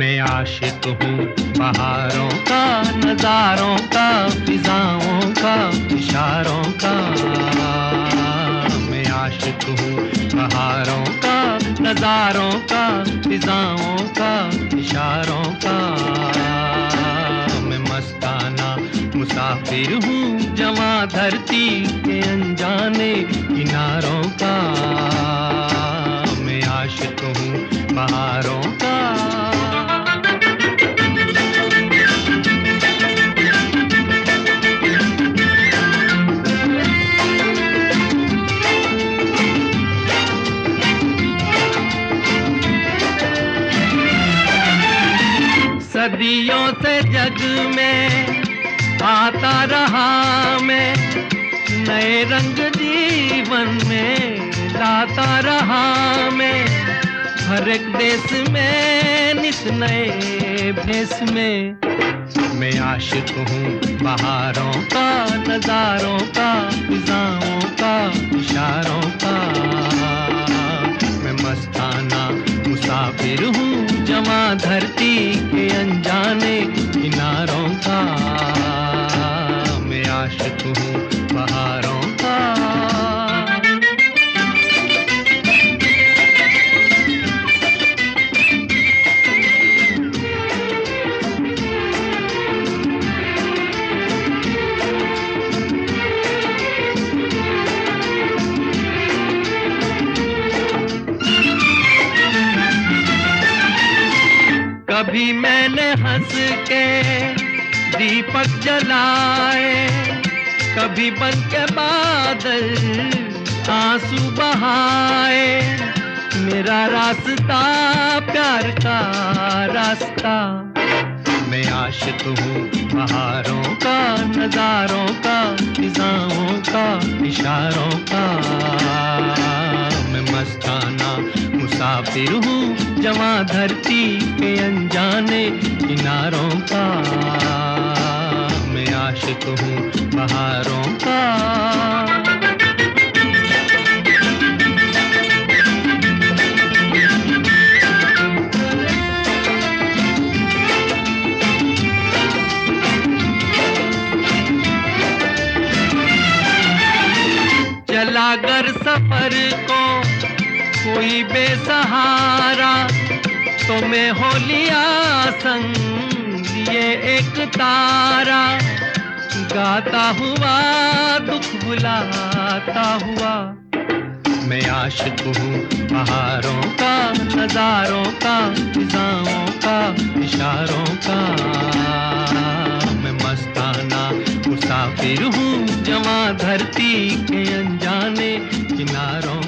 मैं आशिक हूँ। बहारों का, नजारों का, फिजाओं का, इशारों का। मैं आशिक हूँ। बहारों का, नजारों का, फिजाओं का, इशारों का। मैं मस्ताना मुसाफिर हूँ। जमा धरती के अनजाने किनारों का। मैं आशिक हूँ। बहारों का सदियों से जग में, आता रहा मैं। नए रंग जीवन में, लाता रहा मैं। हर एक देश में, नित नए भेष में। मैं आशिक हूँ बाहरों का धरती के अनजाने किनारों का मैं आशिक हूँ। कभी मैंने हंस के दीपक जलाए। कभी बन के बादल आँसू बहाए। मेरा रास्ता, प्यार का रास्ता। मैं आशिक हूँ बहारों का, नजारों का, फिजाओं का, इशारों का। मैं मस्ताना मुसाफिर हूँ जमा धरती के अनजाने किनारों का। मैं आशिक हूँ बहारों का। चला सफ़र को कोई बेसहारा तो मैं हो लिया संग ये एक तारा। गाता हुआ, दुख बुलाता हुआ, मैं आशिक हूँ पहाड़ों का, नजारों का फिजाओं का, इशारों का। मैं मस्ताना मुसाफिर हूँ जमा धरती के अनजाने, किनारों